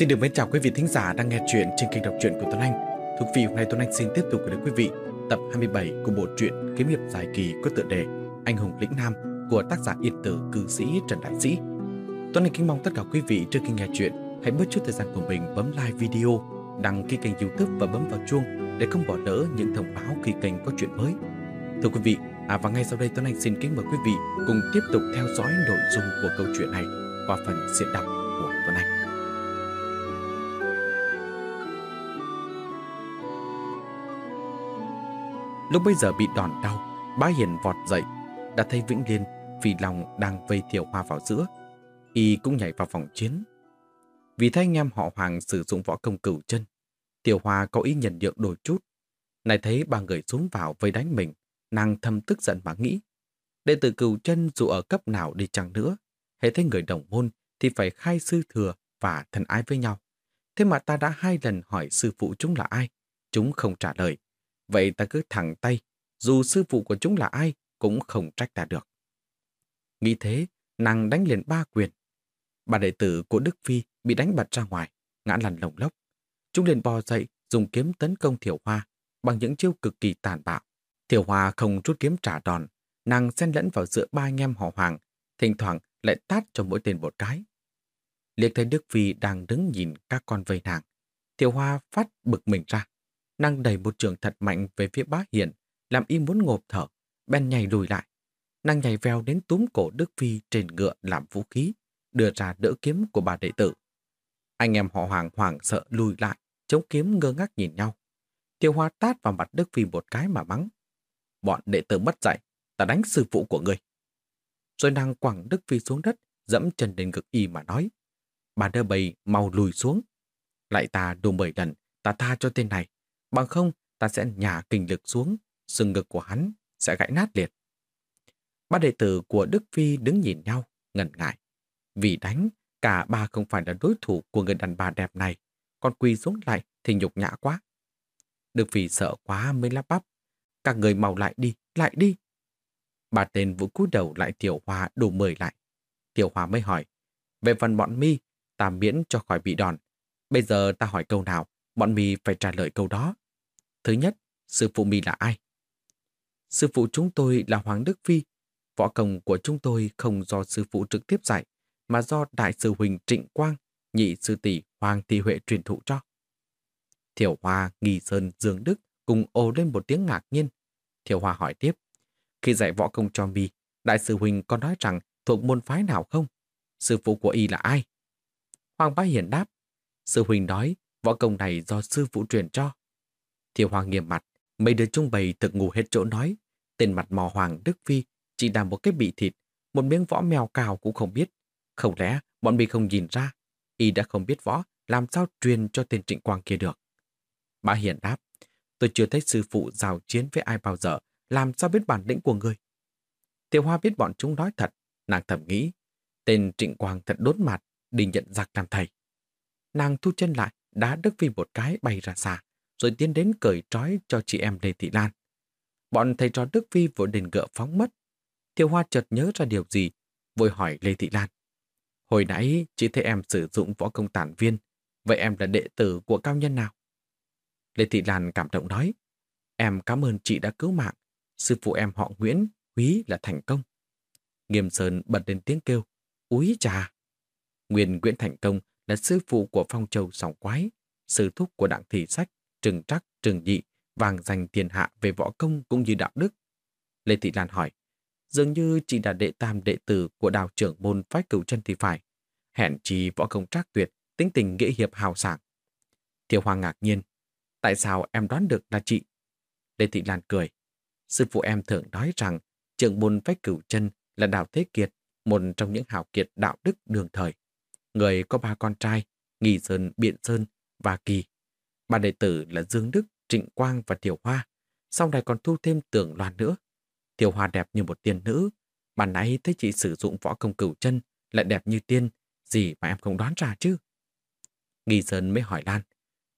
Xin được mến chào quý vị thính giả đang nghe chuyện trên kênh đọc truyện của Tuấn Anh. Thưa quý vị, hôm nay Tuấn Anh xin tiếp tục gửi đến quý vị tập 27 của bộ truyện Kiếm hiệp dài kỳ có tựa đề Anh hùng lĩnh nam của tác giả yên tử cư sĩ Trần Đại Sĩ. Tuấn Anh kính mong tất cả quý vị trước khi nghe chuyện hãy bớt chút thời gian của mình bấm like video, đăng ký kênh youtube và bấm vào chuông để không bỏ lỡ những thông báo khi kênh có chuyện mới. Thưa quý vị, à và ngay sau đây Tuấn Anh xin kính mời quý vị cùng tiếp tục theo dõi nội dung của câu chuyện này qua phần diễn đọc Lúc bây giờ bị đòn đau, bá Hiền vọt dậy, đã thấy Vĩnh Liên vì lòng đang vây Tiểu Hoa vào giữa. Y cũng nhảy vào phòng chiến. Vì thấy anh em họ Hoàng sử dụng võ công cửu chân, Tiểu Hoa có ý nhận nhượng đôi chút. Này thấy ba người xuống vào vây đánh mình, nàng thầm tức giận mà nghĩ. Đệ tử cửu chân dù ở cấp nào đi chăng nữa, hãy thấy người đồng môn thì phải khai sư thừa và thân ái với nhau. Thế mà ta đã hai lần hỏi sư phụ chúng là ai, chúng không trả lời. Vậy ta cứ thẳng tay, dù sư phụ của chúng là ai, cũng không trách ta được. Nghĩ thế, nàng đánh liền ba quyền. Bà đệ tử của Đức Phi bị đánh bật ra ngoài, ngã lăn lồng lốc. Chúng liền bò dậy, dùng kiếm tấn công Thiểu Hoa bằng những chiêu cực kỳ tàn bạo. Thiểu Hoa không rút kiếm trả đòn, nàng xen lẫn vào giữa ba anh em họ Hoàng, thỉnh thoảng lại tát cho mỗi tên một cái. Liệt thấy Đức Phi đang đứng nhìn các con vây nàng. Thiểu Hoa phát bực mình ra. Nàng đẩy một trường thật mạnh về phía bá hiền, làm y muốn ngộp thở, Ben nhảy lùi lại. Nàng nhảy veo đến túm cổ Đức Phi trên ngựa làm vũ khí, đưa ra đỡ kiếm của bà đệ tử. Anh em họ hoàng hoàng sợ lùi lại, chống kiếm ngơ ngác nhìn nhau. Tiêu Hoa tát vào mặt Đức Phi một cái mà mắng. Bọn đệ tử mất dạy, ta đánh sư phụ của người. Rồi nàng quẳng Đức Phi xuống đất, dẫm chân lên ngực y mà nói. Bà đơ bầy mau lùi xuống. Lại ta đồ mười lần, ta tha cho tên này. Bằng không, ta sẽ nhả kinh lực xuống, sừng ngực của hắn sẽ gãy nát liệt. Ba đệ tử của Đức Phi đứng nhìn nhau, ngần ngại. Vì đánh, cả ba không phải là đối thủ của người đàn bà đẹp này, còn quỳ xuống lại thì nhục nhã quá. Đức Phi sợ quá mới lắp bắp. Các người mau lại đi, lại đi. Bà tên vũ cúi đầu lại Tiểu hòa đủ mời lại. Tiểu hòa mới hỏi, về phần bọn mi, ta miễn cho khỏi bị đòn. Bây giờ ta hỏi câu nào, bọn mì phải trả lời câu đó. Thứ nhất, sư phụ mì là ai? Sư phụ chúng tôi là Hoàng Đức Phi. Võ công của chúng tôi không do sư phụ trực tiếp dạy, mà do đại sư Huỳnh Trịnh Quang, nhị sư tỷ Hoàng Thị Huệ truyền thụ cho. Thiểu Hoa, Nghi Sơn, Dương Đức cùng ồ lên một tiếng ngạc nhiên. Thiểu Hoa hỏi tiếp, khi dạy võ công cho mi, đại sư Huỳnh có nói rằng thuộc môn phái nào không? Sư phụ của y là ai? Hoàng Bá Hiển đáp, sư Huỳnh nói võ công này do sư phụ truyền cho. thiều Hoa nghiêm mặt, Mấy đứa trung bày thực ngủ hết chỗ nói. Tên mặt mò hoàng Đức Phi chỉ là một cái bị thịt, một miếng võ mèo cào cũng không biết. Không lẽ bọn mình không nhìn ra, y đã không biết võ, làm sao truyền cho tên trịnh quang kia được. Bà Hiền đáp, tôi chưa thấy sư phụ giao chiến với ai bao giờ, làm sao biết bản lĩnh của người. Tiểu Hoa biết bọn chúng nói thật, nàng thầm nghĩ, tên trịnh quang thật đốt mặt, đi nhận giặc làm thầy. Nàng thu chân lại, đá Đức Phi một cái bay ra xa rồi tiến đến cởi trói cho chị em Lê Thị Lan. Bọn thầy trò Đức Phi vội đền gỡ phóng mất. Thiều Hoa chợt nhớ ra điều gì, vội hỏi Lê Thị Lan. Hồi nãy chị thấy em sử dụng võ công tản viên, vậy em là đệ tử của cao nhân nào? Lê Thị Lan cảm động nói, em cảm ơn chị đã cứu mạng, sư phụ em họ Nguyễn, quý là thành công. Nghiêm Sơn bật lên tiếng kêu, úi trà. Nguyên Nguyễn Thành Công là sư phụ của Phong Châu Sòng Quái, sư thúc của Đặng Thị Sách, trừng trắc, trừng nhị, vàng giành thiên hạ về võ công cũng như đạo đức. Lê Thị Lan hỏi, dường như chị là đệ tam đệ tử của đào trưởng môn phái cửu chân thì phải. Hẹn chi võ công trác tuyệt, tính tình nghĩa hiệp hào sảng. Thiều Hoàng ngạc nhiên, tại sao em đoán được là chị? Lê Thị Lan cười, sư phụ em thường nói rằng trưởng môn phái cửu chân là đào thế kiệt, một trong những hào kiệt đạo đức đường thời. Người có ba con trai, Nghi Sơn, Biện Sơn và Kỳ Ba đệ tử là Dương Đức, Trịnh Quang và Tiểu Hoa. Sau này còn thu thêm tưởng loàn nữa. Tiểu Hoa đẹp như một tiên nữ. Bạn nãy thấy chị sử dụng võ công cửu chân lại đẹp như tiên. Gì mà em không đoán ra chứ? Nghi Sơn mới hỏi Lan.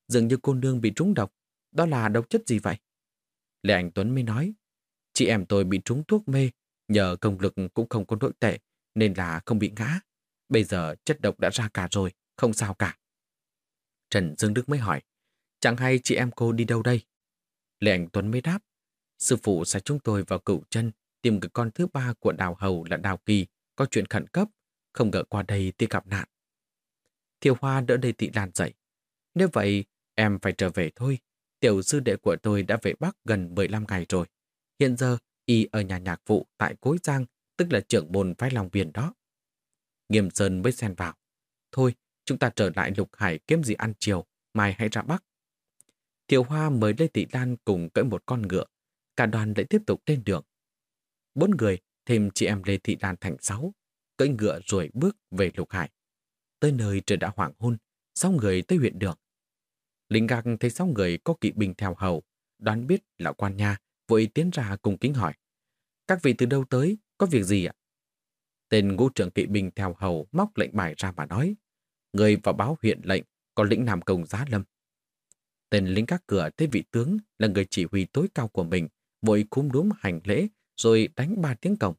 Dường như cô nương bị trúng độc. Đó là độc chất gì vậy? Lê Anh Tuấn mới nói. Chị em tôi bị trúng thuốc mê. Nhờ công lực cũng không có nội tệ. Nên là không bị ngã. Bây giờ chất độc đã ra cả rồi. Không sao cả. Trần Dương Đức mới hỏi, chẳng hay chị em cô đi đâu đây? Lê Anh Tuấn mới đáp, sư phụ sẽ chúng tôi vào cựu chân tìm người con thứ ba của đào hầu là đào kỳ, có chuyện khẩn cấp, không ngờ qua đây thì gặp nạn. Thiều Hoa đỡ đầy tị Lan dậy. Nếu vậy, em phải trở về thôi. Tiểu sư đệ của tôi đã về Bắc gần 15 ngày rồi. Hiện giờ, y ở nhà nhạc vụ tại Cối Giang, tức là trưởng môn phái lòng biển đó. Nghiêm Sơn mới xen vào. Thôi, chúng ta trở lại Lục Hải kiếm gì ăn chiều, mai hãy ra Bắc. Tiểu Hoa mời Lê Thị Lan cùng cưỡi một con ngựa. Cả đoàn lại tiếp tục lên đường. Bốn người, thêm chị em Lê Thị Lan thành sáu, cưỡi ngựa rồi bước về Lục Hải. Tới nơi trời đã hoàng hôn, sáu người tới huyện đường. Linh Gạc thấy sáu người có kỵ binh theo hầu, đoán biết là quan nha, vội tiến ra cùng kính hỏi. Các vị từ đâu tới, có việc gì ạ? Tên ngũ trưởng kỵ binh theo hầu móc lệnh bài ra mà nói. Người vào báo huyện lệnh có lĩnh Nam Công Giá Lâm. Tên lính các cửa thấy vị tướng là người chỉ huy tối cao của mình, vội cúm đúm hành lễ rồi đánh ba tiếng cổng.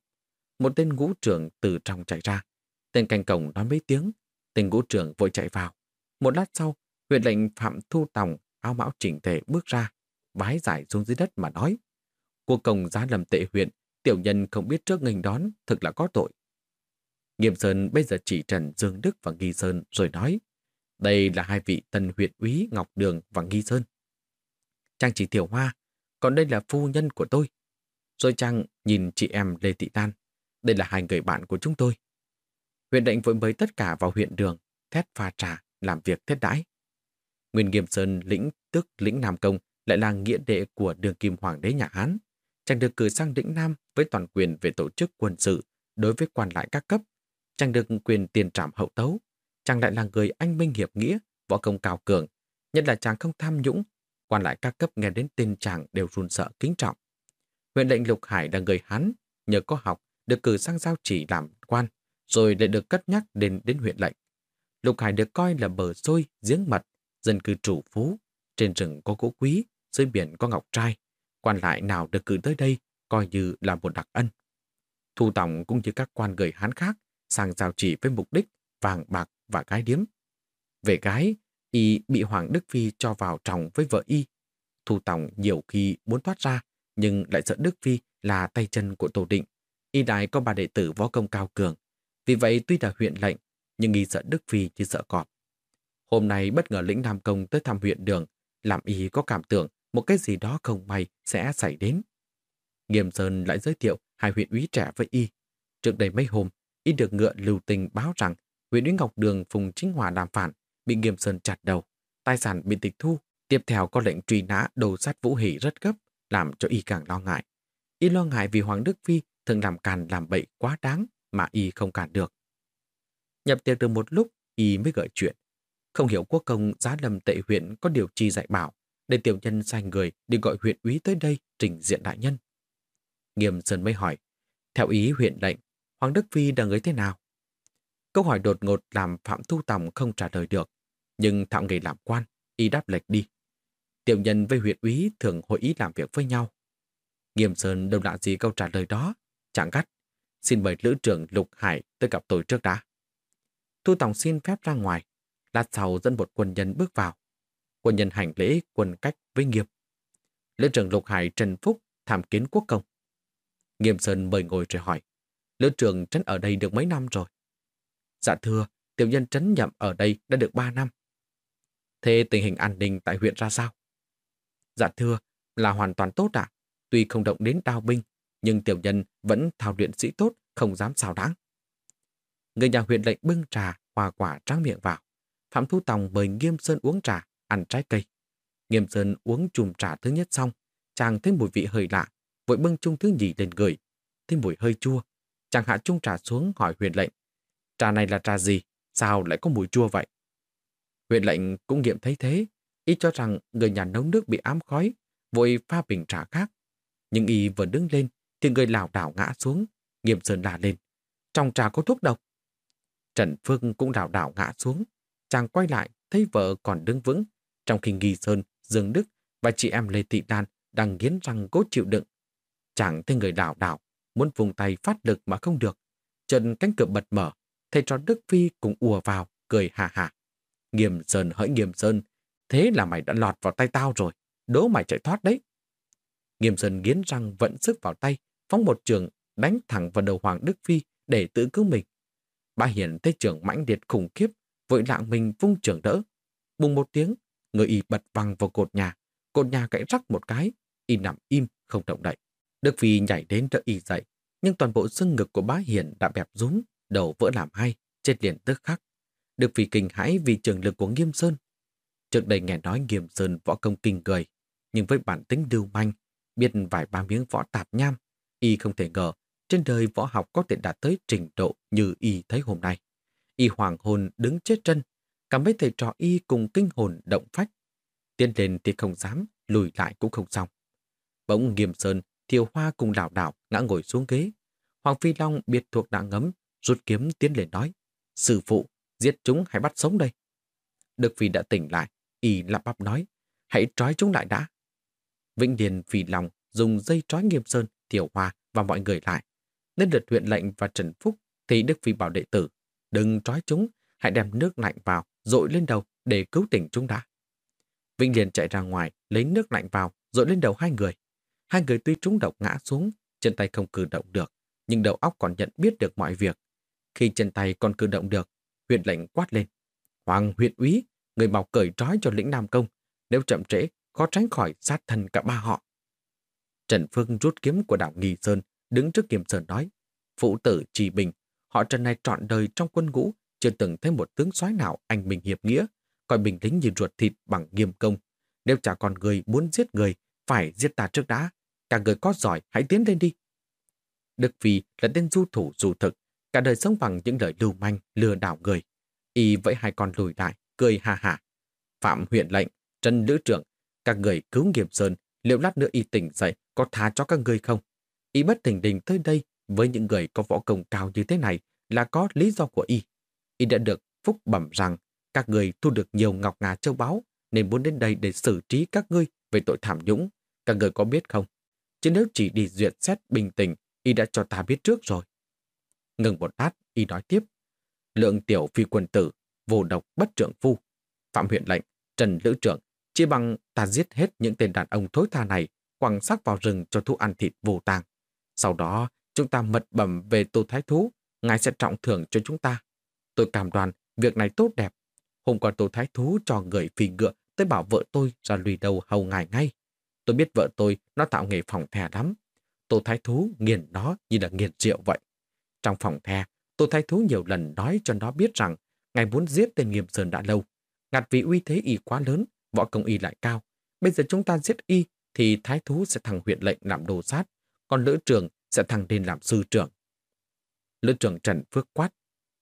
Một tên ngũ trưởng từ trong chạy ra. Tên canh cổng nói mấy tiếng, tên ngũ trưởng vội chạy vào. Một lát sau, huyện lệnh Phạm Thu Tòng áo mão chỉnh thể bước ra, vái giải xuống dưới đất mà nói. Cuộc công giá lầm tệ huyện, tiểu nhân không biết trước nghênh đón, thực là có tội. Nghiêm Sơn bây giờ chỉ trần Dương Đức và Nghi Sơn rồi nói, đây là hai vị tân huyện úy Ngọc Đường và Nghi Sơn. Trang chỉ tiểu hoa, còn đây là phu nhân của tôi. Rồi Trang nhìn chị em Lê Thị Tan, đây là hai người bạn của chúng tôi. Huyện định vội mới tất cả vào huyện đường, thét pha trà, làm việc thét đãi. Nguyên Nghiêm Sơn lĩnh tức lĩnh Nam Công lại là nghĩa đệ của đường kim hoàng đế nhà Hán. Chàng được cử sang lĩnh Nam với toàn quyền về tổ chức quân sự đối với quan lại các cấp. Chàng được quyền tiền trảm hậu tấu. Chàng lại là người anh minh hiệp nghĩa, võ công cao cường. Nhất là chàng không tham nhũng. Quan lại các cấp nghe đến tên chàng đều run sợ kính trọng. Huyện lệnh Lục Hải là người Hán, nhờ có học, được cử sang giao chỉ làm quan, rồi lại được cất nhắc đến đến huyện lệnh. Lục Hải được coi là bờ sôi, giếng mật, dân cư chủ phú, trên rừng có gỗ quý, dưới biển có ngọc trai. Quan lại nào được cử tới đây coi như là một đặc ân. Thu Tổng cũng như các quan người Hán khác sang giao chỉ với mục đích vàng bạc và gái điếm. Về gái, y bị Hoàng Đức Phi cho vào trọng với vợ y. Thu tòng nhiều khi muốn thoát ra, nhưng lại sợ Đức Phi là tay chân của Tổ Định. Y đại có bà đệ tử võ công cao cường. Vì vậy tuy là huyện lệnh, nhưng y sợ Đức Phi như sợ cọp. Hôm nay bất ngờ lĩnh Nam Công tới thăm huyện đường, làm y có cảm tưởng một cái gì đó không may sẽ xảy đến. Nghiêm Sơn lại giới thiệu hai huyện úy trẻ với y. Trước đây mấy hôm, y được ngựa lưu tình báo rằng huyện úy Ngọc Đường Phùng Chính Hòa đàm phản, bị Nghiêm Sơn chặt đầu, tài sản bị tịch thu. Tiếp theo có lệnh truy nã đầu sát Vũ Hỷ rất gấp, làm cho y càng lo ngại. Y lo ngại vì Hoàng Đức Phi thường làm càn làm bậy quá đáng mà y không cản được. Nhập tiệc được một lúc, y mới gợi chuyện. Không hiểu quốc công giá lâm tệ huyện có điều chi dạy bảo, để tiểu nhân sai người đi gọi huyện úy tới đây trình diện đại nhân. Nghiêm Sơn mới hỏi, theo ý huyện lệnh, Hoàng Đức Phi đang người thế nào? Câu hỏi đột ngột làm Phạm Thu Tòng không trả lời được, nhưng thạo nghề làm quan, y đáp lệch đi. Tiểu nhân với huyện úy thường hội ý làm việc với nhau. Nghiêm Sơn đâu lạ gì câu trả lời đó, chẳng gắt. Xin mời lữ trưởng Lục Hải tới gặp tôi trước đã. Thu Tòng xin phép ra ngoài, lát sau dẫn một quân nhân bước vào. Quân nhân hành lễ quân cách với Nghiêm. Lữ trưởng Lục Hải Trần Phúc tham kiến quốc công. Nghiêm Sơn mời ngồi rồi hỏi, lữ trưởng trấn ở đây được mấy năm rồi? Dạ thưa, tiểu nhân trấn nhậm ở đây đã được ba năm. Thế tình hình an ninh tại huyện ra sao? Dạ thưa, là hoàn toàn tốt ạ. Tuy không động đến đao binh, nhưng tiểu nhân vẫn thao luyện sĩ tốt, không dám xào đáng. Người nhà huyện lệnh bưng trà, hòa quả tráng miệng vào. Phạm Thu Tòng mời Nghiêm Sơn uống trà, ăn trái cây. Nghiêm Sơn uống chùm trà thứ nhất xong, chàng thấy mùi vị hơi lạ, vội bưng chung thứ nhì lên gửi. Thấy mùi hơi chua, chàng hạ chung trà xuống hỏi huyện lệnh. Trà này là trà gì? Sao lại có mùi chua vậy? Huyện lệnh cũng nghiệm thấy thế, y cho rằng người nhà nấu nước bị ám khói, vội pha bình trà khác. Nhưng y vừa đứng lên thì người lảo đảo ngã xuống, nghiêm sơn la lên. Trong trà có thuốc độc. Trần Phương cũng đảo đảo ngã xuống. Chàng quay lại thấy vợ còn đứng vững, trong khi Nghi Sơn, Dương Đức và chị em Lê Thị Đan đang nghiến răng cố chịu đựng. Chàng thấy người đảo đảo, muốn vùng tay phát lực mà không được. Trần cánh cửa bật mở, thầy trò Đức Phi cũng ùa vào, cười hà hà. Nghiêm Sơn hỡi Nghiêm Sơn, thế là mày đã lọt vào tay tao rồi, đố mày chạy thoát đấy. Nghiêm Sơn nghiến răng vẫn sức vào tay, phóng một trường đánh thẳng vào đầu Hoàng Đức Phi để tự cứu mình. Ba Hiền thấy trường mãnh liệt khủng khiếp, vội lạng mình vung trường đỡ. Bùng một tiếng, người y bật văng vào cột nhà. Cột nhà gãy rắc một cái, y nằm im, không động đậy. Đức Phi nhảy đến đỡ y dậy, nhưng toàn bộ xương ngực của bá Hiền đã bẹp rúm, đầu vỡ làm hai, chết liền tức khắc. Đức Phi kinh hãi vì trường lực của Nghiêm Sơn. Trước đây nghe nói Nghiêm Sơn võ công kinh người, nhưng với bản tính lưu manh, biết vài ba miếng võ tạp nham, y không thể ngờ trên đời võ học có thể đạt tới trình độ như y thấy hôm nay. Y hoàng hồn đứng chết chân, cả mấy thầy trò y cùng kinh hồn động phách. Tiến lên thì không dám, lùi lại cũng không xong. Bỗng nghiêm sơn, thiều hoa cùng đảo đảo ngã ngồi xuống ghế. Hoàng Phi Long biệt thuộc đã ngấm, rút kiếm tiến lên nói. Sư phụ, giết chúng hay bắt sống đây? Đức Phi đã tỉnh lại, y lắp bắp nói. Hãy trói chúng lại đã. Vĩnh Điền Phi Long dùng dây trói nghiêm sơn, thiều hoa và mọi người lại. Nên lượt huyện lệnh và Trần Phúc thì Đức Phi bảo đệ tử, đừng trói chúng, hãy đem nước lạnh vào, dội lên đầu để cứu tỉnh chúng đã. Vĩnh liền chạy ra ngoài, lấy nước lạnh vào, dội lên đầu hai người. Hai người tuy trúng độc ngã xuống, chân tay không cử động được, nhưng đầu óc còn nhận biết được mọi việc. Khi chân tay còn cử động được, huyện lệnh quát lên. Hoàng huyện úy, người mau cởi trói cho lĩnh Nam Công. Nếu chậm trễ, khó tránh khỏi sát thân cả ba họ. Trần Phương rút kiếm của đảo Nghi Sơn, đứng trước Kiềm Sơn nói, phụ tử trì bình, họ Trần này trọn đời trong quân ngũ, chưa từng thấy một tướng soái nào anh bình hiệp nghĩa, coi bình lính như ruột thịt bằng nghiêm công. Nếu chả còn người muốn giết người, phải giết ta trước đã. Cả người có giỏi, hãy tiến lên đi. Đức Phi là tên du thủ dù thực, cả đời sống bằng những lời lưu manh, lừa đảo người. Y vẫy hai con lùi lại, cười ha hả. Phạm huyện lệnh, Trần Lữ Trưởng, các người cứu nghiệp Sơn, liệu lát nữa y tỉnh dậy có tha cho các người không? Y bất thình đình tới đây với những người có võ công cao như thế này là có lý do của y. Y đã được phúc bẩm rằng các người thu được nhiều ngọc ngà châu báu nên muốn đến đây để xử trí các ngươi về tội tham nhũng. Các người có biết không? Chứ nếu chỉ đi duyệt xét bình tĩnh, y đã cho ta biết trước rồi. Ngừng một lát, y nói tiếp. Lượng tiểu phi quân tử, vô độc bất trưởng phu. Phạm huyện lệnh, Trần Lữ Trưởng, chỉ bằng ta giết hết những tên đàn ông thối tha này, quăng xác vào rừng cho thú ăn thịt vô tàng. Sau đó, chúng ta mật bẩm về Tô Thái Thú, ngài sẽ trọng thưởng cho chúng ta. Tôi cảm đoàn việc này tốt đẹp. Hôm qua Tô Thái Thú cho người phi ngựa tới bảo vợ tôi ra lùi đầu hầu ngài ngay. Tôi biết vợ tôi nó tạo nghề phòng thè lắm. Tô Thái Thú nghiền nó như là nghiền rượu vậy. Trong phòng thè, Tô Thái Thú nhiều lần nói cho nó biết rằng ngài muốn giết tên Nghiêm Sơn đã lâu. Ngặt vì uy thế y quá lớn, võ công y lại cao. Bây giờ chúng ta giết y thì Thái Thú sẽ thằng huyện lệnh làm đồ sát còn lữ trường sẽ thăng lên làm sư trưởng. Lữ trưởng Trần Phước quát,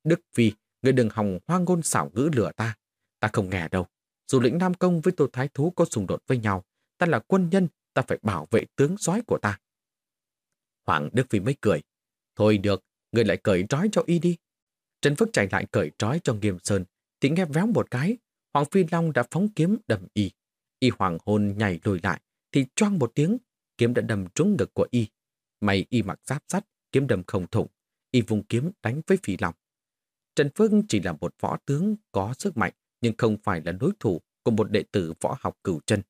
Đức Phi, người đừng hòng hoa ngôn xảo ngữ lừa ta. Ta không nghe đâu. Dù lĩnh Nam Công với Tô Thái Thú có xung đột với nhau, ta là quân nhân, ta phải bảo vệ tướng soái của ta. Hoàng Đức Phi mới cười. Thôi được, người lại cởi trói cho y đi. Trần Phước chạy lại cởi trói cho Nghiêm Sơn, thì nghe véo một cái, Hoàng Phi Long đã phóng kiếm đâm y. Y hoàng hôn nhảy lùi lại, thì choang một tiếng, kiếm đã đâm trúng ngực của y. May y mặc giáp sắt, kiếm đâm không thủng, y vùng kiếm đánh với Phi Long. Trần Phước chỉ là một võ tướng có sức mạnh, nhưng không phải là đối thủ của một đệ tử võ học cửu chân.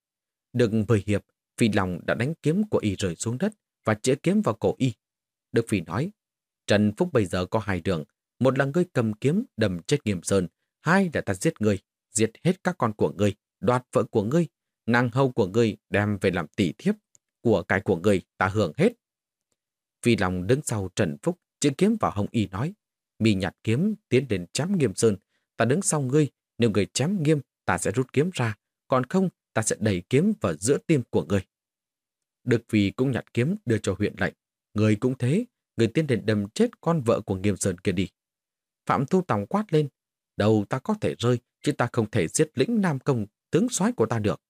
Đừng mười hiệp, phi lòng đã đánh kiếm của y rơi xuống đất và chĩa kiếm vào cổ y. Đức Phi nói, Trần Phúc bây giờ có hai đường, một là ngươi cầm kiếm đầm chết nghiêm sơn, hai là ta giết ngươi, giết hết các con của ngươi, đoạt vợ của ngươi, nàng hầu của ngươi đem về làm tỷ thiếp, của cái của ngươi ta hưởng hết. Phi Long đứng sau Trần Phúc, chĩa kiếm vào hông y nói, mi nhặt kiếm tiến đến chém nghiêm sơn, ta đứng sau ngươi, nếu người chém nghiêm, ta sẽ rút kiếm ra, còn không, ta sẽ đẩy kiếm vào giữa tim của người. Đức Phi cũng nhặt kiếm đưa cho huyện lệnh, người cũng thế, người tiên đến đâm chết con vợ của nghiêm sơn kia đi. Phạm Thu Tòng quát lên, đầu ta có thể rơi, chứ ta không thể giết lĩnh Nam Công, tướng soái của ta được.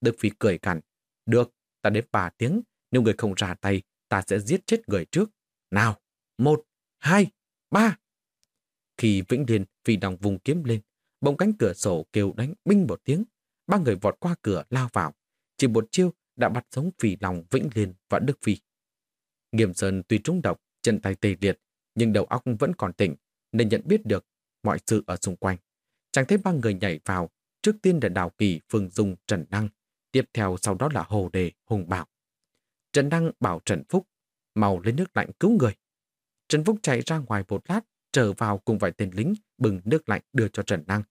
Đức Phi cười cằn, được, ta đến ba tiếng, nếu người không ra tay, ta sẽ giết chết người trước. Nào, một, hai, ba. Khi Vĩnh Điền Phi đồng vùng kiếm lên, bỗng cánh cửa sổ kêu đánh binh một tiếng. Ba người vọt qua cửa lao vào. Chỉ một chiêu đã bắt sống phì lòng Vĩnh Liên và Đức Phi. Nghiêm Sơn tuy trúng độc, chân tay tê liệt, nhưng đầu óc vẫn còn tỉnh, nên nhận biết được mọi sự ở xung quanh. Chàng thấy ba người nhảy vào, trước tiên là Đào Kỳ, Phương Dung, Trần Năng, tiếp theo sau đó là Hồ Đề, Hùng Bảo. Trần Năng bảo Trần Phúc, mau lấy nước lạnh cứu người. Trần Phúc chạy ra ngoài một lát, trở vào cùng vài tên lính, bừng nước lạnh đưa cho Trần Năng.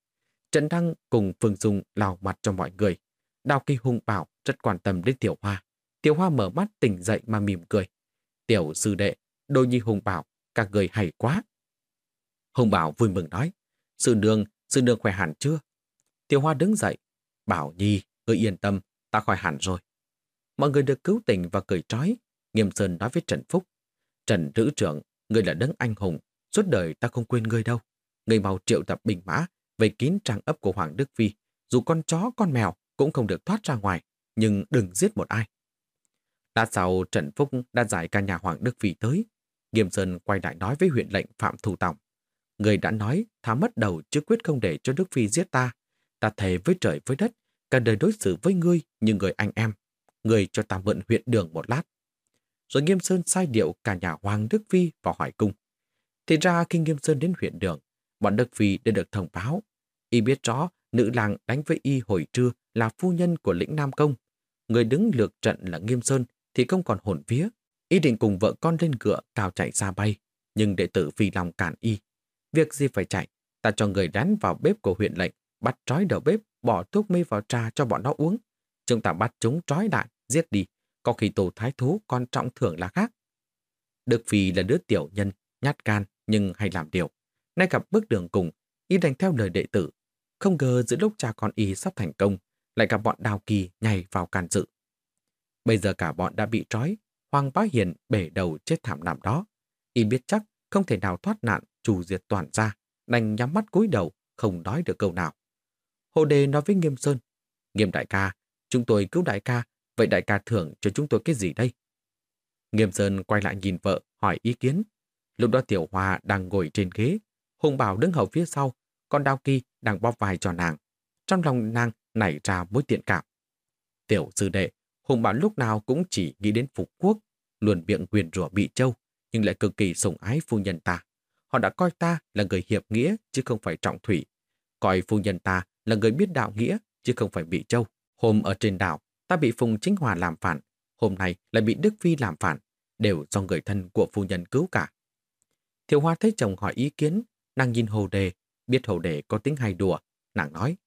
Trần Đăng cùng Phương Dung lào mặt cho mọi người. Đào Kỳ Hùng Bảo rất quan tâm đến Tiểu Hoa. Tiểu Hoa mở mắt tỉnh dậy mà mỉm cười. Tiểu sư đệ, đôi nhi Hùng Bảo, các người hay quá. Hùng Bảo vui mừng nói, sư nương, sư nương khỏe hẳn chưa? Tiểu Hoa đứng dậy, bảo nhi, người yên tâm, ta khỏi hẳn rồi. Mọi người được cứu tỉnh và cười trói. Nghiêm Sơn nói với Trần Phúc, Trần Nữ trưởng, người là đấng anh hùng, suốt đời ta không quên ngươi đâu. Người mau triệu tập bình mã, về kín trang ấp của Hoàng Đức Phi, dù con chó, con mèo cũng không được thoát ra ngoài, nhưng đừng giết một ai. Đã sau Trần Phúc đã giải cả nhà Hoàng Đức Phi tới. Nghiêm Sơn quay lại nói với huyện lệnh Phạm Thủ Tổng. Người đã nói thá mất đầu chứ quyết không để cho Đức Phi giết ta. Ta thề với trời với đất, cả đời đối xử với ngươi như người anh em. Người cho ta mượn huyện đường một lát. Rồi Nghiêm Sơn sai điệu cả nhà Hoàng Đức Phi vào hỏi cung. Thì ra khi Nghiêm Sơn đến huyện đường, bọn Đức Phi đã được thông báo. Y biết rõ nữ làng đánh với Y hồi trưa là phu nhân của lĩnh Nam Công. Người đứng lược trận là Nghiêm Sơn thì không còn hồn vía. Y định cùng vợ con lên ngựa cao chạy xa bay, nhưng đệ tử vì lòng cản Y. Việc gì phải chạy, ta cho người đánh vào bếp của huyện lệnh, bắt trói đầu bếp, bỏ thuốc mê vào trà cho bọn nó uống. Chúng ta bắt chúng trói lại, giết đi, có khi tổ thái thú còn trọng thưởng là khác. Đức Phi là đứa tiểu nhân, nhát gan nhưng hay làm điều. Nay gặp bước đường cùng, y đành theo lời đệ tử. Không ngờ giữa lúc cha con y sắp thành công, lại gặp bọn đào kỳ nhảy vào can dự. Bây giờ cả bọn đã bị trói, Hoàng Bá Hiền bể đầu chết thảm nằm đó. Y biết chắc không thể nào thoát nạn trù diệt toàn ra, đành nhắm mắt cúi đầu, không nói được câu nào. Hồ Đề nói với Nghiêm Sơn, Nghiêm đại ca, chúng tôi cứu đại ca, vậy đại ca thưởng cho chúng tôi cái gì đây? Nghiêm Sơn quay lại nhìn vợ, hỏi ý kiến. Lúc đó Tiểu hòa đang ngồi trên ghế, Hùng Bảo đứng hậu phía sau, con Đao Kỳ đang bóp vai cho nàng. Trong lòng nàng nảy ra mối tiện cảm. Tiểu sư đệ, Hùng Bảo lúc nào cũng chỉ nghĩ đến phục quốc, luôn miệng quyền rủa bị châu, nhưng lại cực kỳ sủng ái phu nhân ta. Họ đã coi ta là người hiệp nghĩa chứ không phải trọng thủy. Coi phu nhân ta là người biết đạo nghĩa chứ không phải bị châu. Hôm ở trên đảo, ta bị Phùng Chính Hòa làm phản. Hôm nay lại bị Đức Phi làm phản. Đều do người thân của phu nhân cứu cả. Thiệu Hoa thấy chồng hỏi ý kiến, nàng nhìn Hồ Đề, biết hầu đệ có tính hay đùa. Nàng nói,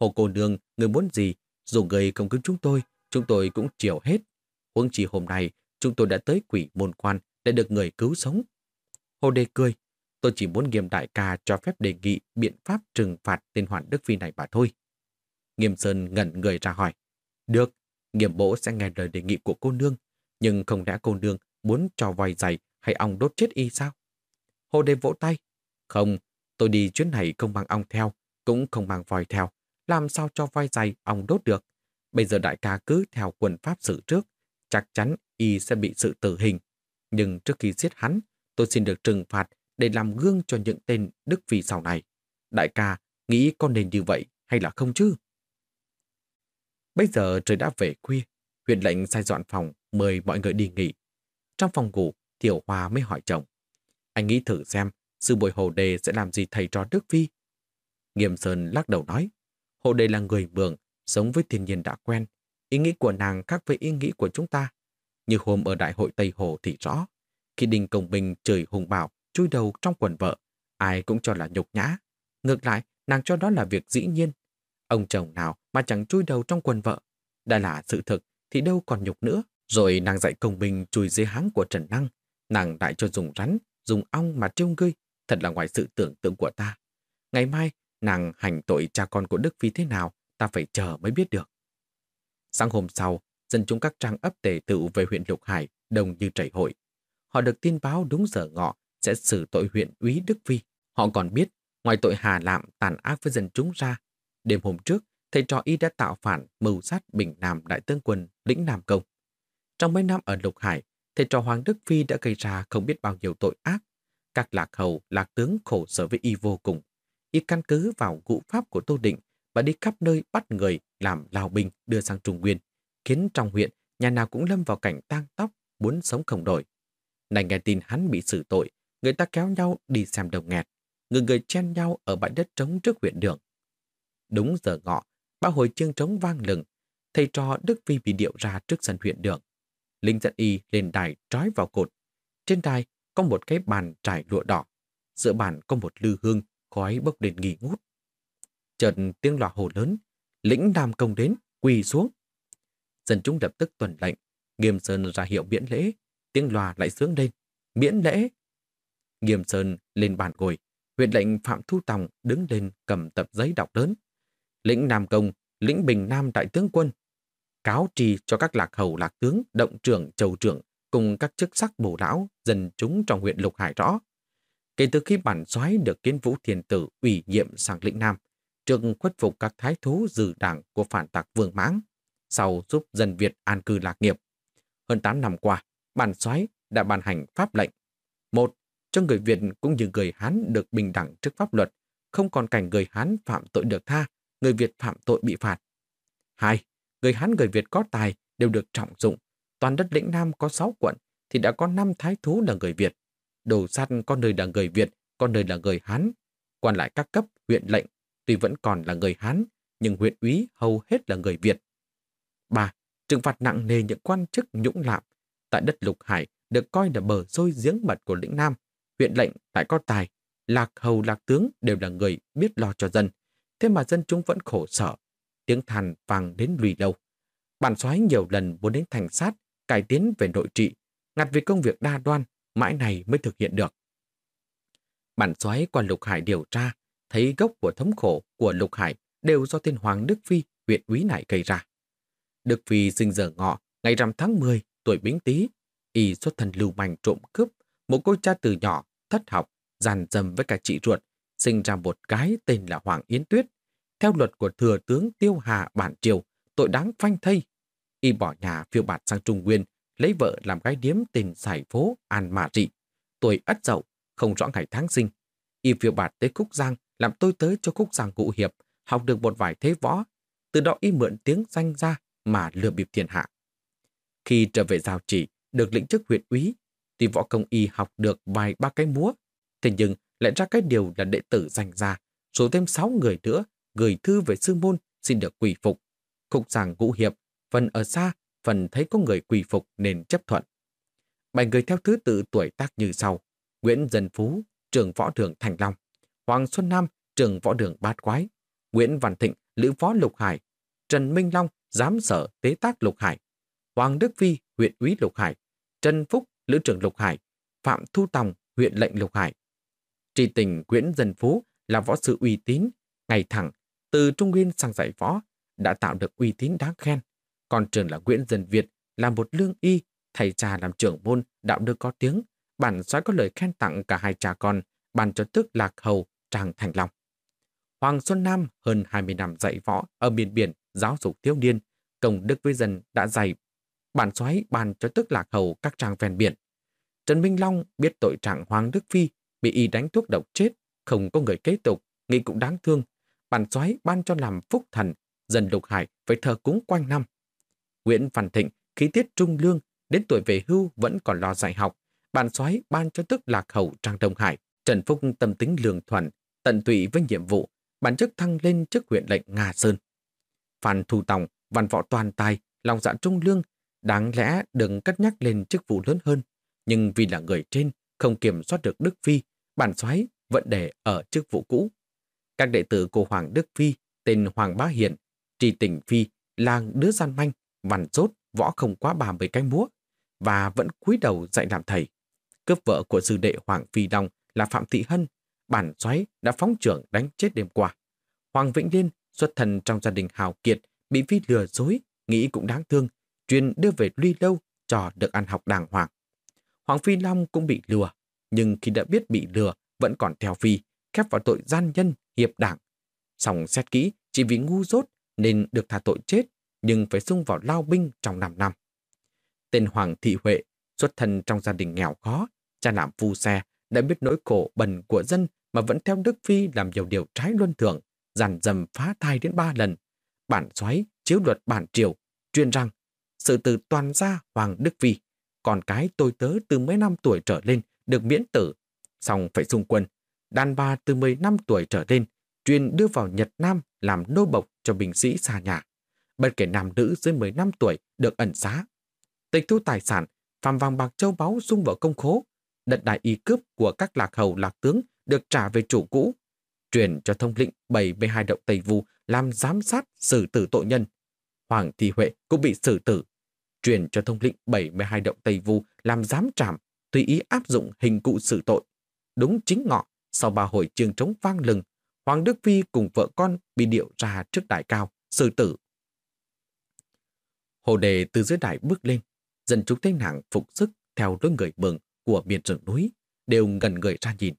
Hồ cô nương, người muốn gì? Dù người không cứu chúng tôi, chúng tôi cũng chiều hết. Huống chỉ hôm nay, chúng tôi đã tới quỷ môn quan để được người cứu sống. Hồ Đề cười, tôi chỉ muốn nghiêm đại ca cho phép đề nghị biện pháp trừng phạt tên Hoàn Đức Phi này mà thôi. Nghiêm Sơn ngẩn người ra hỏi, được, nghiêm bố sẽ nghe lời đề nghị của cô nương, nhưng không lẽ cô nương muốn cho voi giày hay ong đốt chết y sao? Hồ Đề vỗ tay, không, tôi đi chuyến này không mang ong theo, cũng không mang voi theo, làm sao cho voi dày ong đốt được. Bây giờ đại ca cứ theo quần pháp xử trước, chắc chắn y sẽ bị sự tử hình. Nhưng trước khi giết hắn, tôi xin được trừng phạt để làm gương cho những tên Đức Phi sau này. Đại ca, nghĩ con nên như vậy hay là không chứ? Bây giờ trời đã về khuya, huyện lệnh sai dọn phòng mời mọi người đi nghỉ. Trong phòng ngủ, Tiểu Hoa mới hỏi chồng. Anh nghĩ thử xem, sư bội Hồ Đề sẽ làm gì thầy trò Đức Phi? Nghiêm Sơn lắc đầu nói, Hồ Đề là người mường, sống với thiên nhiên đã quen. Ý nghĩ của nàng khác với ý nghĩ của chúng ta. Như hôm ở Đại hội Tây Hồ thì rõ. Khi Đinh Công Bình trời hùng bảo, chui đầu trong quần vợ, ai cũng cho là nhục nhã. Ngược lại, nàng cho đó là việc dĩ nhiên. Ông chồng nào mà chẳng chui đầu trong quần vợ. Đã là sự thực thì đâu còn nhục nữa. Rồi nàng dạy công bình chui dưới háng của Trần Năng. Nàng đại cho dùng rắn, dùng ong mà trêu ngươi. Thật là ngoài sự tưởng tượng của ta. Ngày mai, nàng hành tội cha con của Đức Phi thế nào, ta phải chờ mới biết được. Sáng hôm sau, dân chúng các trang ấp tề tự về huyện Lục Hải đông như chảy hội. Họ được tin báo đúng giờ ngọ sẽ xử tội huyện úy Đức Phi. Họ còn biết, ngoài tội hà lạm tàn ác với dân chúng ra, đêm hôm trước, thầy trò y đã tạo phản mưu sát Bình Nam Đại Tướng Quân lĩnh Nam Công. Trong mấy năm ở Lục Hải, thầy trò Hoàng Đức Phi đã gây ra không biết bao nhiêu tội ác. Các lạc hầu, lạc tướng khổ sở với y vô cùng. Y căn cứ vào ngũ pháp của Tô Định và đi khắp nơi bắt người làm lao binh đưa sang Trung Nguyên, khiến trong huyện nhà nào cũng lâm vào cảnh tang tóc, muốn sống không đổi. Này nghe tin hắn bị xử tội, người ta kéo nhau đi xem đồng nghẹt, người người chen nhau ở bãi đất trống trước huyện đường. Đúng giờ ngọ, ba hồi chiêng trống vang lừng, thầy trò Đức vi bị điệu ra trước sân huyện đường. Linh dẫn y lên đài trói vào cột. Trên đài có một cái bàn trải lụa đỏ. Giữa bàn có một lư hương, khói bốc lên nghỉ ngút. Chợt tiếng loa hồ lớn, lĩnh Nam Công đến, quỳ xuống. Dân chúng lập tức tuần lệnh, Nghiêm Sơn ra hiệu miễn lễ, tiếng loa lại sướng lên, miễn lễ. Nghiêm Sơn lên bàn ngồi, huyện lệnh Phạm Thu Tòng đứng lên cầm tập giấy đọc lớn. Lĩnh Nam Công, lĩnh Bình Nam Đại tướng quân, cáo trì cho các lạc hầu lạc tướng, động trưởng, châu trưởng cùng các chức sắc bổ lão, dân chúng trong huyện Lục Hải rõ. Kể từ khi bản soái được kiến vũ thiền tử ủy nhiệm sang lĩnh Nam, trường khuất phục các thái thú dự đảng của phản tặc vương mãng, sau giúp dân Việt an cư lạc nghiệp. Hơn 8 năm qua, bản soái đã ban hành pháp lệnh. Một, cho người Việt cũng như người Hán được bình đẳng trước pháp luật, không còn cảnh người Hán phạm tội được tha, người Việt phạm tội bị phạt. Hai, người Hán người Việt có tài đều được trọng dụng. Toàn đất lĩnh Nam có 6 quận thì đã có 5 thái thú là người Việt. Đồ sát có nơi là người Việt, có nơi là người Hán. Còn lại các cấp huyện lệnh tuy vẫn còn là người Hán, nhưng huyện úy hầu hết là người Việt. 3. Trừng phạt nặng nề những quan chức nhũng lạm. Tại đất Lục Hải được coi là bờ sôi giếng mật của lĩnh Nam. Huyện lệnh tại có tài, lạc hầu lạc tướng đều là người biết lo cho dân. Thế mà dân chúng vẫn khổ sở. Tiếng than vang đến lùi lâu. Bản soái nhiều lần muốn đến thành sát, cải tiến về nội trị, ngặt vì công việc đa đoan, mãi này mới thực hiện được. Bản soái qua Lục Hải điều tra, thấy gốc của thống khổ của Lục Hải đều do thiên hoàng Đức Phi, huyện úy này gây ra. Đức Phi sinh giờ ngọ, ngày rằm tháng 10, tuổi bính tý, y xuất thần lưu manh trộm cướp, một cô cha từ nhỏ, thất học, giàn dầm với cả chị ruột, sinh ra một cái tên là Hoàng Yến Tuyết. Theo luật của thừa tướng Tiêu Hà Bản Triều, tội đáng phanh thây. Y bỏ nhà phiêu bạt sang Trung Nguyên, lấy vợ làm gái điếm tên giải phố An Mà Dị. Tuổi ất dậu, không rõ ngày tháng sinh. Y phiêu bạt tới Khúc Giang, làm tôi tới cho Khúc Giang cụ hiệp, học được một vài thế võ. Từ đó y mượn tiếng danh ra mà lừa bịp thiên hạ. Khi trở về giao chỉ, được lĩnh chức huyện úy, tuy võ công y học được vài ba cái múa, thế nhưng lại ra cái điều là đệ tử danh ra, số thêm sáu người nữa gửi thư về sư môn xin được quỷ phục. Khúc giảng ngũ hiệp, phần ở xa, phần thấy có người quỳ phục nên chấp thuận. Bảy người theo thứ tự tuổi tác như sau. Nguyễn Dân Phú, trưởng võ đường Thành Long. Hoàng Xuân Nam, trưởng võ đường Bát Quái. Nguyễn Văn Thịnh, lữ võ Lục Hải. Trần Minh Long, giám sở tế tác Lục Hải. Hoàng Đức Phi, huyện úy Lục Hải. Trần Phúc, lữ trưởng Lục Hải. Phạm Thu Tòng, huyện lệnh Lục Hải. Tri tình Nguyễn Dân Phú là võ sư uy tín, ngày thẳng, từ Trung Nguyên sang dạy võ, đã tạo được uy tín đáng khen. Còn trường là Nguyễn Dân Việt là một lương y, thầy cha làm trưởng môn, đạo đức có tiếng. Bản soái có lời khen tặng cả hai cha con, bàn cho tức lạc hầu, tràng thành long. Hoàng Xuân Nam hơn 20 năm dạy võ ở miền biển, giáo dục thiếu niên, công đức với dân đã dạy. Bản soái bàn cho tức lạc hầu các trang ven biển. Trần Minh Long biết tội trạng Hoàng Đức Phi bị y đánh thuốc độc chết, không có người kế tục, nghĩ cũng đáng thương. Bản soái ban cho làm phúc thần, dần lục hải phải thờ cúng quanh năm. Nguyễn Văn Thịnh khí tiết trung lương, đến tuổi về hưu vẫn còn lo dạy học. Bàn soái ban cho tức lạc hậu Trang Đông Hải. Trần Phúc tâm tính lường thuần, tận tụy với nhiệm vụ, bản chức thăng lên chức huyện lệnh Nga Sơn. Phan Thu Tòng, văn võ toàn tài, lòng dạ trung lương, đáng lẽ đừng cất nhắc lên chức vụ lớn hơn. Nhưng vì là người trên, không kiểm soát được Đức Phi, bản soái vẫn để ở chức vụ cũ. Các đệ tử của Hoàng Đức Phi, tên Hoàng Bá Hiện, Trì Tỉnh Phi là đứa gian manh, văn rốt võ không quá bà mươi cái múa, và vẫn cúi đầu dạy làm thầy. Cướp vợ của sư đệ Hoàng Phi Đông là Phạm Thị Hân, bản xoáy đã phóng trưởng đánh chết đêm qua. Hoàng Vĩnh Liên xuất thần trong gia đình hào kiệt, bị Phi lừa dối, nghĩ cũng đáng thương, truyền đưa về ly lâu cho được ăn học đàng hoàng. Hoàng Phi Long cũng bị lừa, nhưng khi đã biết bị lừa, vẫn còn theo Phi, khép vào tội gian nhân, hiệp đảng. Xong xét kỹ, chỉ vì ngu dốt nên được thả tội chết, nhưng phải xung vào lao binh trong 5 năm. Tên Hoàng Thị Huệ, xuất thân trong gia đình nghèo khó, cha làm phu xe, đã biết nỗi khổ bần của dân mà vẫn theo Đức Phi làm nhiều điều trái luân thường, giàn dầm phá thai đến ba lần. Bản xoáy, chiếu luật bản triều, truyền rằng sự từ toàn gia Hoàng Đức Phi, còn cái tôi tớ từ mấy năm tuổi trở lên được miễn tử, xong phải xung quân. Đàn bà từ 10 năm tuổi trở lên truyền đưa vào Nhật Nam làm nô bộc cho binh sĩ xa nhà. Bất kể nam nữ dưới 10 năm tuổi được ẩn xá. Tịch thu tài sản, phàm vàng bạc châu báu sung vào công khố. Đất đại y cướp của các lạc hầu lạc tướng được trả về chủ cũ. Truyền cho thông lĩnh 72 động Tây Vu làm giám sát xử tử tội nhân. Hoàng Thị Huệ cũng bị xử tử. Truyền cho thông lĩnh 72 động Tây Vu làm giám trảm, tùy ý áp dụng hình cụ xử tội. Đúng chính ngọ, sau ba hồi trường trống vang lừng, Hoàng Đức Phi cùng vợ con bị điệu ra trước đại cao, xử tử. Hồ đề từ dưới đại bước lên, dân chúng thấy nàng phục sức theo lối người mừng của miền rừng núi, đều gần người ra nhìn.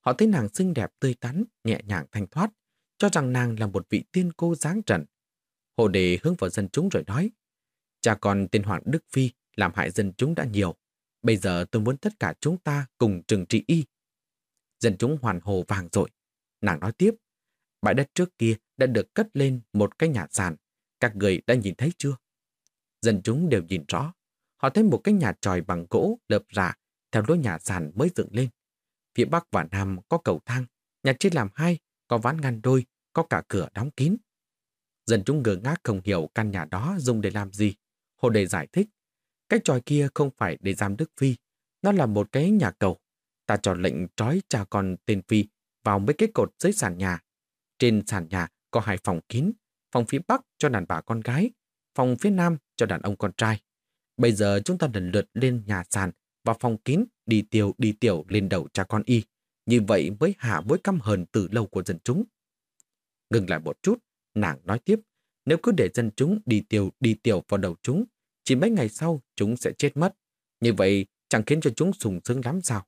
Họ thấy nàng xinh đẹp tươi tắn, nhẹ nhàng thanh thoát, cho rằng nàng là một vị tiên cô dáng trần. Hồ đề hướng vào dân chúng rồi nói, cha con tên Hoàng Đức Phi làm hại dân chúng đã nhiều. Bây giờ tôi muốn tất cả chúng ta cùng trừng trị y. Dân chúng hoàn hồ vàng rồi. Nàng nói tiếp, bãi đất trước kia đã được cất lên một cái nhà sàn. Các người đã nhìn thấy chưa? Dân chúng đều nhìn rõ. Họ thấy một cái nhà tròi bằng gỗ lợp rạ theo lối nhà sàn mới dựng lên. Phía bắc và nam có cầu thang, nhà chia làm hai, có ván ngăn đôi, có cả cửa đóng kín. Dân chúng ngơ ngác không hiểu căn nhà đó dùng để làm gì. Hồ Đề giải thích, cái tròi kia không phải để giam Đức Phi, nó là một cái nhà cầu. Ta cho lệnh trói cha con tên Phi vào mấy cái cột dưới sàn nhà. Trên sàn nhà có hai phòng kín, phòng phía bắc cho đàn bà con gái, phòng phía nam cho đàn ông con trai. Bây giờ chúng ta lần lượt lên nhà sàn và phòng kín đi tiêu đi tiểu lên đầu cha con y. Như vậy mới hạ mối căm hờn từ lâu của dân chúng. Ngừng lại một chút, nàng nói tiếp, nếu cứ để dân chúng đi tiêu đi tiểu vào đầu chúng, chỉ mấy ngày sau chúng sẽ chết mất. Như vậy chẳng khiến cho chúng sùng sướng lắm sao.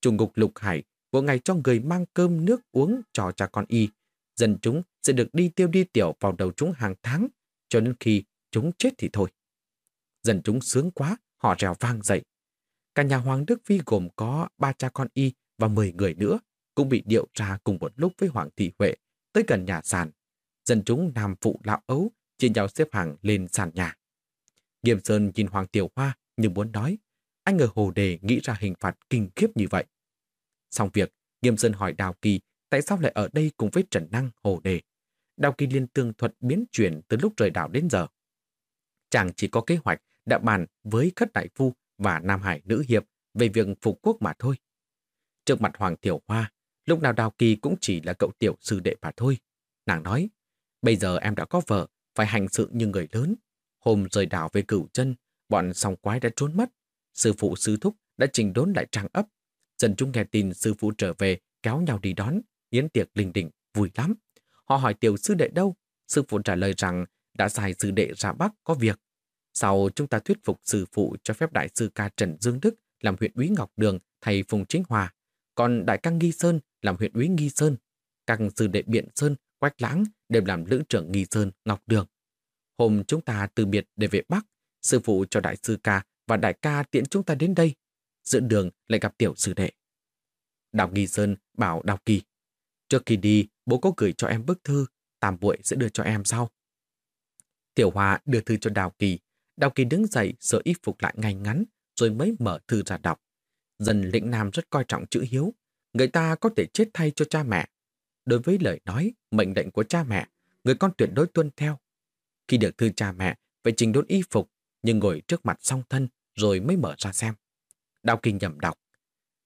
Trung ngục lục hải mỗi ngày cho người mang cơm nước uống cho cha con y. Dân chúng sẽ được đi tiêu đi tiểu vào đầu chúng hàng tháng, cho đến khi chúng chết thì thôi. Dân chúng sướng quá, họ rèo vang dậy. Cả nhà Hoàng Đức Phi gồm có ba cha con y và mười người nữa, cũng bị điệu ra cùng một lúc với Hoàng Thị Huệ tới gần nhà sàn. Dân chúng nam phụ lão ấu chia nhau xếp hàng lên sàn nhà. Nghiêm Sơn nhìn Hoàng Tiểu Hoa nhưng muốn nói, anh ở Hồ Đề nghĩ ra hình phạt kinh khiếp như vậy. Xong việc, Nghiêm Sơn hỏi Đào Kỳ tại sao lại ở đây cùng với Trần Năng, Hồ Đề. Đào Kỳ liên tương thuật biến chuyển từ lúc rời đảo đến giờ. Chàng chỉ có kế hoạch đã bàn với Khất Đại Phu và Nam Hải Nữ Hiệp về việc phục quốc mà thôi. Trước mặt Hoàng Tiểu Hoa, lúc nào Đào Kỳ cũng chỉ là cậu tiểu sư đệ mà thôi. Nàng nói, bây giờ em đã có vợ, phải hành sự như người lớn. Hôm rời đảo về cửu chân, bọn song quái đã trốn mất. Sư phụ sư thúc đã trình đốn lại trang ấp. Dân chúng nghe tin sư phụ trở về, kéo nhau đi đón, yến tiệc linh đình, vui lắm. Họ hỏi tiểu sư đệ đâu? Sư phụ trả lời rằng đã giải sư đệ ra Bắc có việc. Sau chúng ta thuyết phục sư phụ cho phép đại sư ca Trần Dương Đức làm huyện úy Ngọc Đường thầy Phùng Chính Hòa, còn đại ca Nghi Sơn làm huyện úy Nghi Sơn. Các sư đệ Biện Sơn, Quách Lãng đều làm lữ trưởng Nghi Sơn, Ngọc Đường. Hôm chúng ta từ biệt để về Bắc, sư phụ cho đại sư ca và đại ca tiện chúng ta đến đây. Giữa đường lại gặp tiểu sư đệ. Đào Nghi Sơn bảo Đào Kỳ. Trước khi đi, bố có gửi cho em bức thư, tạm buổi sẽ đưa cho em sau. Tiểu Hòa đưa thư cho Đào Kỳ. Đào Kỳ đứng dậy sửa y phục lại ngay ngắn, rồi mới mở thư ra đọc. Dân lĩnh Nam rất coi trọng chữ hiếu. Người ta có thể chết thay cho cha mẹ. Đối với lời nói, mệnh lệnh của cha mẹ, người con tuyệt đối tuân theo. Khi được thư cha mẹ, phải trình đốn y phục, nhưng ngồi trước mặt song thân rồi mới mở ra xem. Đào Kỳ nhầm đọc.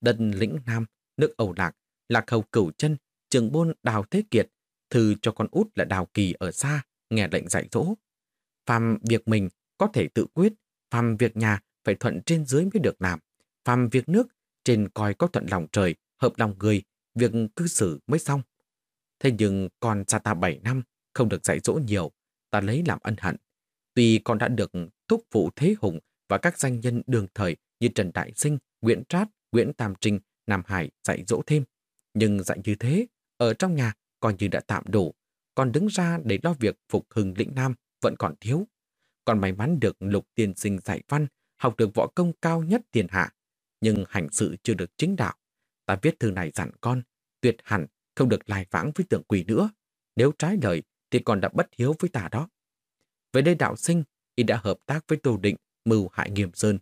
Đất lĩnh Nam, nước Âu Lạc, Lạc Hầu Cửu chân trường bôn Đào Thế Kiệt, thư cho con út là Đào Kỳ ở xa, nghe lệnh dạy dỗ. Phàm việc mình có thể tự quyết, phàm việc nhà phải thuận trên dưới mới được làm. Phàm việc nước, trên coi có thuận lòng trời, hợp lòng người, việc cư xử mới xong. Thế nhưng con xa ta 7 năm, không được dạy dỗ nhiều, ta lấy làm ân hận. Tuy con đã được thúc phụ Thế Hùng và các danh nhân đường thời như Trần Đại Sinh, Nguyễn Trát, Nguyễn Tam Trinh, Nam Hải dạy dỗ thêm. Nhưng dạy như thế, ở trong nhà coi như đã tạm đủ, còn đứng ra để lo việc phục hưng lĩnh Nam vẫn còn thiếu. Còn may mắn được lục tiên sinh dạy văn, học được võ công cao nhất tiền hạ, nhưng hành sự chưa được chính đạo. Ta viết thư này dặn con, tuyệt hẳn không được lai vãng với tượng quỷ nữa. Nếu trái lời thì còn đã bất hiếu với ta đó. Về đây đạo sinh, y đã hợp tác với Tô Định, mưu hại Nghiêm Sơn.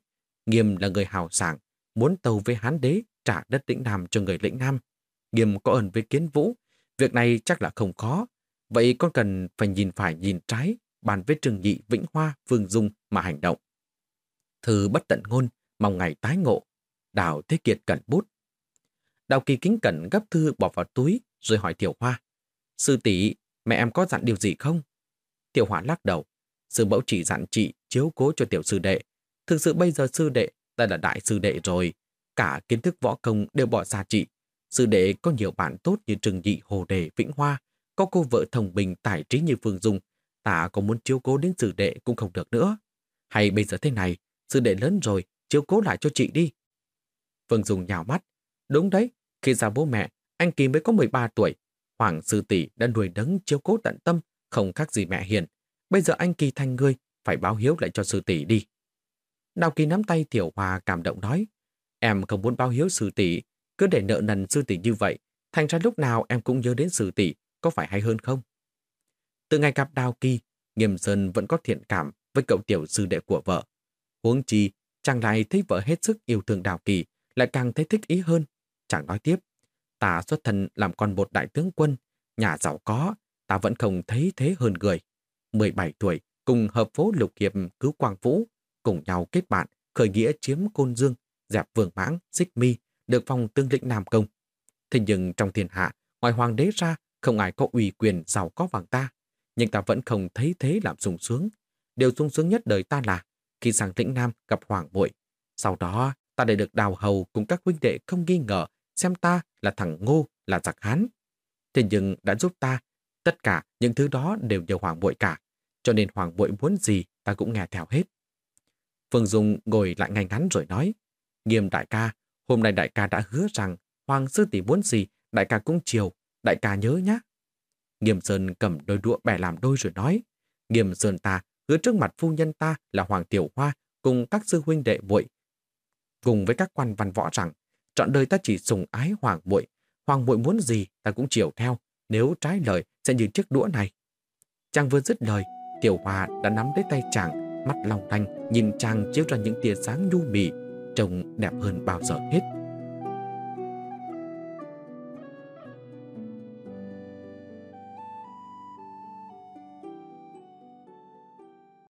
Nghiêm là người hào sảng, muốn tàu với Hán đế trả đất lĩnh Nam cho người lĩnh Nam. Nghiêm có ơn với Kiến Vũ, việc này chắc là không khó. Vậy con cần phải nhìn phải nhìn trái, bàn với Trương Nhị, Vĩnh Hoa, Phương Dung mà hành động. Thư bất tận ngôn, mong ngày tái ngộ. Đào Thế Kiệt cẩn bút. Đào Kỳ kính cẩn gấp thư bỏ vào túi rồi hỏi Tiểu Hoa. Sư tỷ mẹ em có dặn điều gì không? Tiểu Hoa lắc đầu. Sư mẫu chỉ dặn chị chiếu cố cho tiểu sư đệ. Thực sự bây giờ sư đệ ta là đại sư đệ rồi. Cả kiến thức võ công đều bỏ xa chị. Sư đệ có nhiều bạn tốt như Trừng Nhị, Hồ Đề, Vĩnh Hoa. Có cô vợ thông bình tài trí như Phương Dung. Ta có muốn chiếu cố đến sư đệ cũng không được nữa. Hay bây giờ thế này, sư đệ lớn rồi, chiếu cố lại cho chị đi. Phương Dung nhào mắt. Đúng đấy, khi ra bố mẹ, anh Kỳ mới có 13 tuổi. Hoàng sư tỷ đã nuôi đấng chiếu cố tận tâm, không khác gì mẹ hiền. Bây giờ anh Kỳ thành người, phải báo hiếu lại cho sư tỷ đi. Đào Kỳ nắm tay Tiểu Hòa cảm động nói, em không muốn báo hiếu sư tỷ, cứ để nợ nần sư tỷ như vậy, thành ra lúc nào em cũng nhớ đến sư tỷ, có phải hay hơn không? Từ ngày gặp Đào Kỳ, Nghiêm Sơn vẫn có thiện cảm với cậu tiểu sư đệ của vợ. Huống chi, chàng lại thấy vợ hết sức yêu thương Đào Kỳ, lại càng thấy thích ý hơn. Chàng nói tiếp, ta xuất thân làm con một đại tướng quân, nhà giàu có, ta vẫn không thấy thế hơn người. 17 tuổi, cùng hợp phố lục hiệp cứu Quang Vũ, cùng nhau kết bạn, khởi nghĩa chiếm Côn Dương, dẹp Vương Mãng, Xích Mi, được phong tương lĩnh Nam Công. Thế nhưng trong thiên hạ, ngoài hoàng đế ra, không ai có ủy quyền giàu có bằng ta. Nhưng ta vẫn không thấy thế làm sung sướng. Điều sung sướng nhất đời ta là khi sang Tĩnh Nam gặp hoàng bội. Sau đó, ta để được đào hầu cùng các huynh đệ không nghi ngờ xem ta là thằng ngô, là giặc hán. Thế nhưng đã giúp ta, tất cả những thứ đó đều nhờ hoàng bội cả. Cho nên hoàng bội muốn gì ta cũng nghe theo hết. Phương Dung ngồi lại ngay ngắn rồi nói, nghiêm đại ca, hôm nay đại ca đã hứa rằng hoàng sư tỷ muốn gì, đại ca cũng chiều, đại ca nhớ nhé. Nghiêm Sơn cầm đôi đũa bẻ làm đôi rồi nói, Nghiêm Sơn ta hứa trước mặt phu nhân ta là Hoàng Tiểu Hoa cùng các sư huynh đệ muội cùng với các quan văn võ rằng trọn đời ta chỉ sùng ái Hoàng muội Hoàng muội muốn gì ta cũng chiều theo, nếu trái lời sẽ như chiếc đũa này. Chàng vừa dứt lời, Tiểu Hoa đã nắm lấy tay chàng, mắt long lanh, nhìn chàng chiếu ra những tia sáng nhu mì, trông đẹp hơn bao giờ hết.